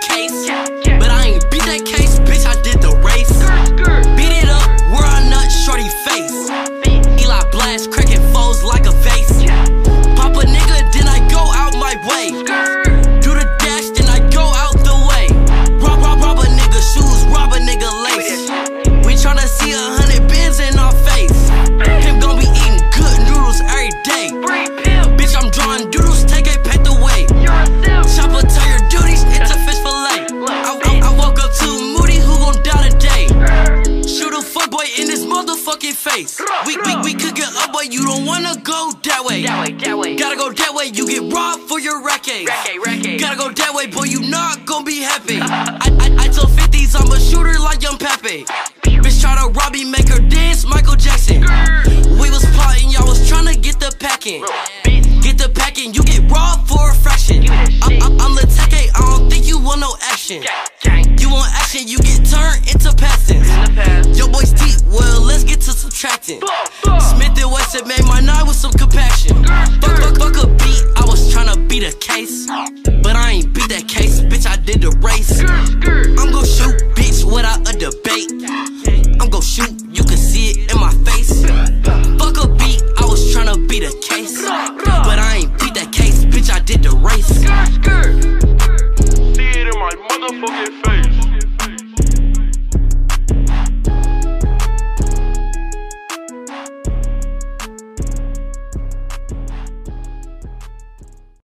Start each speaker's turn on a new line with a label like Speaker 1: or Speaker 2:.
Speaker 1: case. But I ain't beat that case, bitch, I did the race. Beat it up where I nut shorty face. Eli blast, cracking foes like a vase. We, we, we could get up, but you don't wanna go that way. That way, that way. Gotta go that way, you get robbed for your racket. Gotta go that way, boy, you not gon' be happy. I, I, I tell 50s I'm a shooter like Young Pepe. Bitch try to rob me, make her dance, Michael Jackson. We was plotting, y'all was tryna get the packing. Get the packing, you get robbed for a fraction. I'm, I'm, I'm Lateke, I don't think you want no action. You want action, you get turned into passing. Your boys deep, well, let's get to subtracting. Smith and Wesson made my night with some compassion. Fuck, fuck, fuck a beat, I was tryna beat a case. But I ain't beat that case, bitch, I did the race.